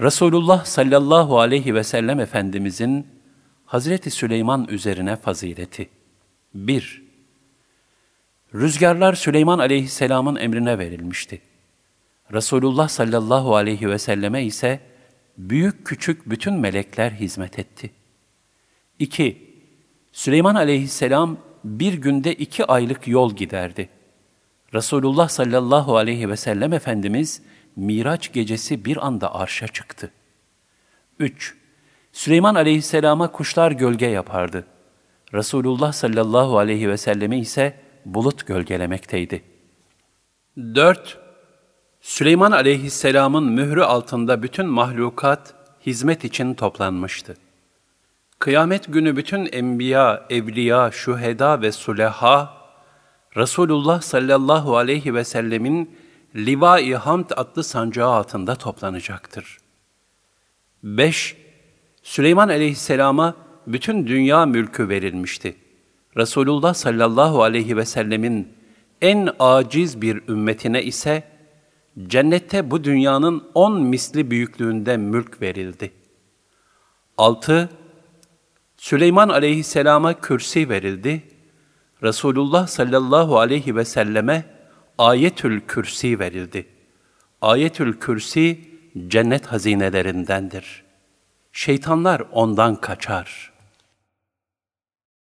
Resulullah sallallahu aleyhi ve sellem Efendimizin Hazreti Süleyman üzerine fazileti. 1. Rüzgarlar Süleyman aleyhisselamın emrine verilmişti. Resulullah sallallahu aleyhi ve selleme ise büyük küçük bütün melekler hizmet etti. 2. Süleyman aleyhisselam bir günde iki aylık yol giderdi. Resulullah sallallahu aleyhi ve sellem Efendimiz Miraç gecesi bir anda arşa çıktı. 3. Süleyman aleyhisselama kuşlar gölge yapardı. Resulullah sallallahu aleyhi ve selleme ise bulut gölgelemekteydi. 4. Süleyman aleyhisselamın mührü altında bütün mahlukat hizmet için toplanmıştı. Kıyamet günü bütün enbiya, evliya, şüheda ve suleha, Resulullah sallallahu aleyhi ve sellemin Liva-i Hamd adlı sancağı altında toplanacaktır. 5. Süleyman aleyhisselama bütün dünya mülkü verilmişti. Resulullah sallallahu aleyhi ve sellemin en aciz bir ümmetine ise cennette bu dünyanın on misli büyüklüğünde mülk verildi. 6. Süleyman aleyhisselama kürsi verildi. Resulullah sallallahu aleyhi ve selleme ayetül kürsi verildi. Ayetül kürsi cennet hazinelerindendir. Şeytanlar ondan kaçar.''